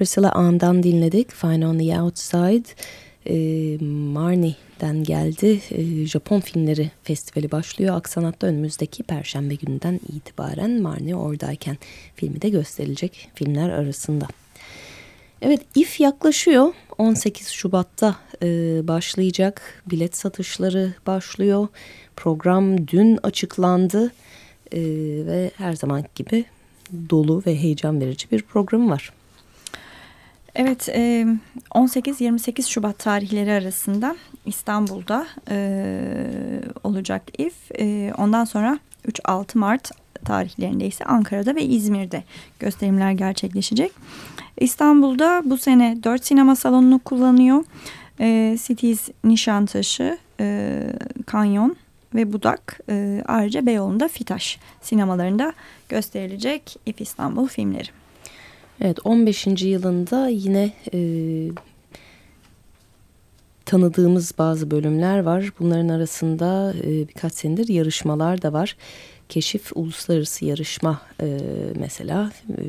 Priscilla Ann'dan dinledik. Fine on the Outside. Ee, Marnie'den geldi. Ee, Japon Filmleri Festivali başlıyor. Aksanat'ta önümüzdeki Perşembe gününden itibaren Marnie oradayken filmi de gösterilecek filmler arasında. Evet If yaklaşıyor. 18 Şubat'ta e, başlayacak. Bilet satışları başlıyor. Program dün açıklandı. E, ve her zaman gibi dolu ve heyecan verici bir program var. Evet, e, 18-28 Şubat tarihleri arasında İstanbul'da olacak İF. Ondan sonra 3-6 Mart tarihlerinde ise Ankara'da ve İzmir'de gösterimler gerçekleşecek. İstanbul'da bu sene 4 sinema salonunu kullanıyor. Cities Nişantaşı, Kanyon ve Budak ayrıca Beyoğlu'nda Fitaş sinemalarında gösterilecek İF İstanbul filmleri. Evet 15. yılında yine e, tanıdığımız bazı bölümler var. Bunların arasında e, birkaç senedir yarışmalar da var. Keşif Uluslararası Yarışma e, mesela e,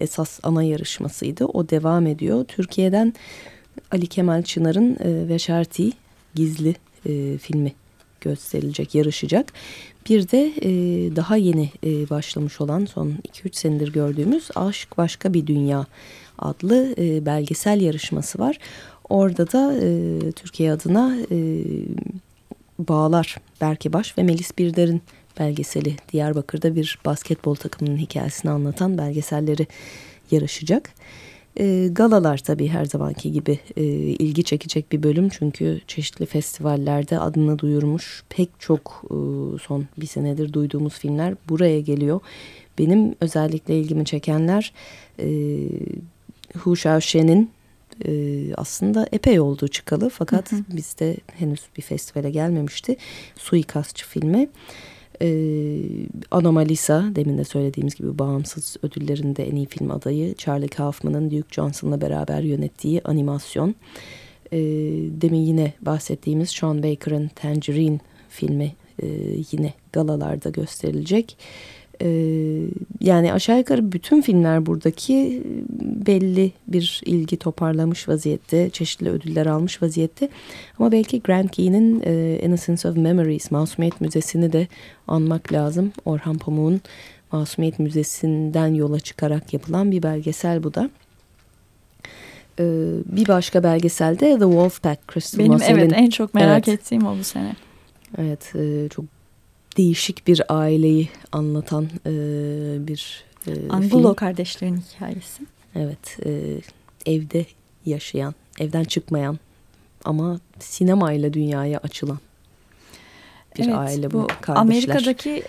esas ana yarışmasıydı. O devam ediyor. Türkiye'den Ali Kemal Çınar'ın e, Veşarti Gizli e, filmi gösterilecek, yarışacak. Bir de e, daha yeni e, başlamış olan son 2-3 senedir gördüğümüz Aşk Başka Bir Dünya adlı e, belgesel yarışması var. Orada da e, Türkiye adına e, Bağlar Berke Baş ve Melis Birder'in belgeseli Diyarbakır'da bir basketbol takımının hikayesini anlatan belgeselleri yarışacak. E, galalar tabii her zamanki gibi e, ilgi çekecek bir bölüm çünkü çeşitli festivallerde adını duyurmuş pek çok e, son bir senedir duyduğumuz filmler buraya geliyor. Benim özellikle ilgimi çekenler e, Hu Shaoxin'in e, aslında epey olduğu çıkalı fakat hı hı. bizde henüz bir festivale gelmemişti. Suikastçı filmi. Ee, Anomalisa demin de söylediğimiz gibi bağımsız ödüllerinde en iyi film adayı Charlie Kaufman'ın Duke Johnson'la beraber yönettiği animasyon. Ee, demin yine bahsettiğimiz Sean Baker'ın Tangerine filmi e, yine galalarda gösterilecek. Ee, yani aşağı yukarı bütün filmler buradaki belli bir ilgi toparlamış vaziyette. Çeşitli ödüller almış vaziyette. Ama belki Grant Gee'nin e, Innocence of Memories, Masumiyet Müzesi'ni de anmak lazım. Orhan Pamuk'un Masumiyet Müzesi'nden yola çıkarak yapılan bir belgesel bu da. Ee, bir başka belgeselde The Wolfpack, Crystal Benim evet en çok merak evet, ettiğim o bu sene. Evet, e, çok değişik bir aileyi anlatan e, bir e, Angulo film. kardeşlerin hikayesi. Evet, e, evde yaşayan, evden çıkmayan ama sinemayla dünyaya açılan bir evet, aile bu, bu kardeşler. Amerika'daki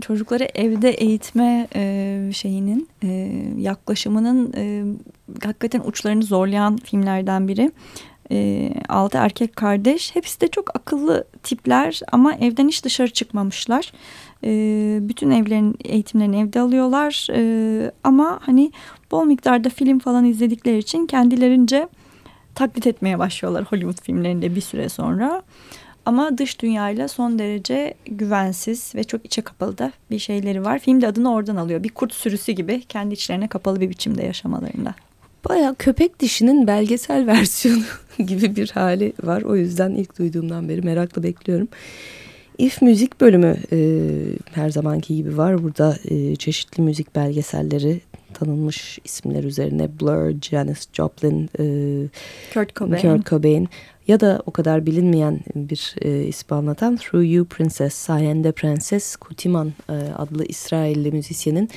çocukları evde eğitme e, şeyinin e, yaklaşımının e, hakikaten uçlarını zorlayan filmlerden biri e, altı erkek kardeş. Hepsi de çok akıllı tipler ama evden hiç dışarı çıkmamışlar. E, bütün evlerin eğitimlerini evde alıyorlar e, ama hani bol miktarda film falan izledikleri için kendilerince taklit etmeye başlıyorlar Hollywood filmlerinde bir süre sonra. Ama dış dünyayla son derece güvensiz ve çok içe kapalı da bir şeyleri var. Film de adını oradan alıyor. Bir kurt sürüsü gibi kendi içlerine kapalı bir biçimde yaşamalarında. Baya köpek dişinin belgesel versiyonu gibi bir hali var. O yüzden ilk duyduğumdan beri merakla bekliyorum. If müzik bölümü e, her zamanki gibi var. Burada e, çeşitli müzik belgeselleri tanınmış isimler üzerine Blur, Janis Joplin, e, Kurt Cobain. Kurt Cobain ya da o kadar bilinmeyen bir e, ismi anlatan Through You Princess, Sayende Prenses Kutiman e, adlı İsrailli müzisyenin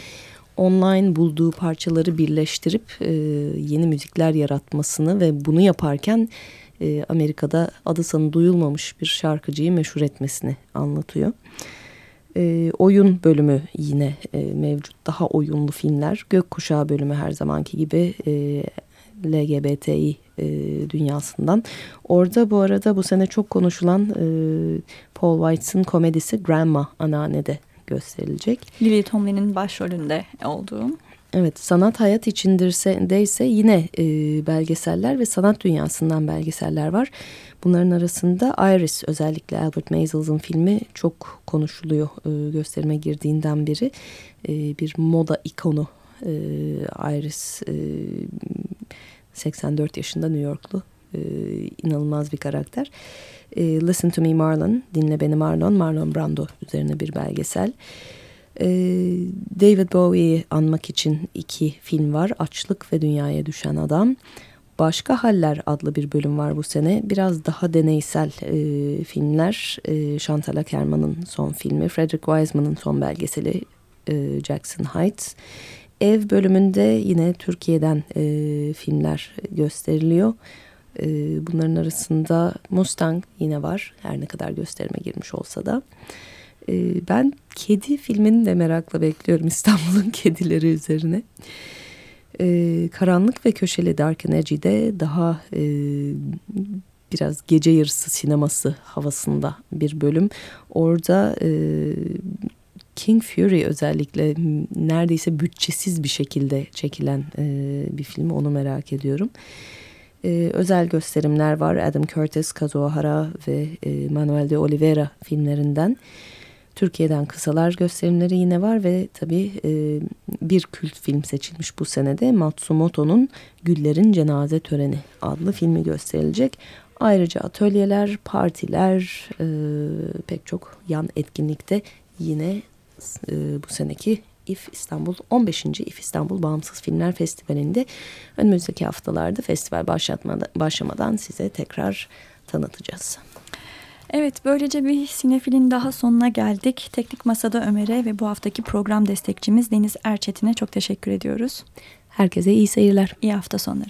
online bulduğu parçaları birleştirip e, yeni müzikler yaratmasını ve bunu yaparken e, Amerika'da adı sanı duyulmamış bir şarkıcıyı meşhur etmesini anlatıyor. E, oyun bölümü yine e, mevcut daha oyunlu filmler. Gökkuşağı bölümü her zamanki gibi e, LGBTİ e, dünyasından. Orada bu arada bu sene çok konuşulan e, Paul White'sın komedisi Grandma Anneanne'de gösterilecek. Lily Tomlin'in başrolünde olduğu. Evet sanat hayat içindirse de ise yine e, belgeseller ve sanat dünyasından belgeseller var. Bunların arasında Iris özellikle Albert Maysels'ın filmi çok konuşuluyor e, gösterime girdiğinden beri. E, bir moda ikonu e, Iris e, 84 yaşında New Yorklu e, inanılmaz bir karakter. E, Listen to Me Marlon, Dinle Beni Marlon, Marlon Brando üzerine bir belgesel. E, David Bowie'yi anmak için iki film var. Açlık ve Dünyaya Düşen Adam. Başka Haller adlı bir bölüm var bu sene. Biraz daha deneysel e, filmler. E, Chantal Ackerman'ın son filmi, Frederick Wiseman'ın son belgeseli e, Jackson Heights. Ev bölümünde yine Türkiye'den e, filmler gösteriliyor. E, bunların arasında Mustang yine var. Her ne kadar gösterime girmiş olsa da. E, ben kedi filmini de merakla bekliyorum İstanbul'un kedileri üzerine. E, Karanlık ve Köşeli Dark Energy'de daha e, biraz gece yarısı sineması havasında bir bölüm. Orada e, King Fury özellikle neredeyse bütçesiz bir şekilde çekilen e, bir film onu merak ediyorum. e, özel gösterimler var. Adam Curtis, Kazuo Hara ve e, Manuel de Oliveira filmlerinden. Türkiye'den kısalar gösterimleri yine var ve tabii e, bir kült film seçilmiş bu senede. Matsumoto'nun Güllerin Cenaze Töreni adlı filmi gösterilecek. Ayrıca atölyeler, partiler, e, pek çok yan etkinlikte yine e, bu seneki İF İstanbul 15. İF İstanbul Bağımsız Filmler Festivali'nde önümüzdeki haftalarda festival başlamadan size tekrar tanıtacağız. Evet böylece bir sinefilin daha sonuna geldik. Teknik Masada Ömer'e ve bu haftaki program destekçimiz Deniz Erçetin'e çok teşekkür ediyoruz. Herkese iyi seyirler. İyi hafta sonları.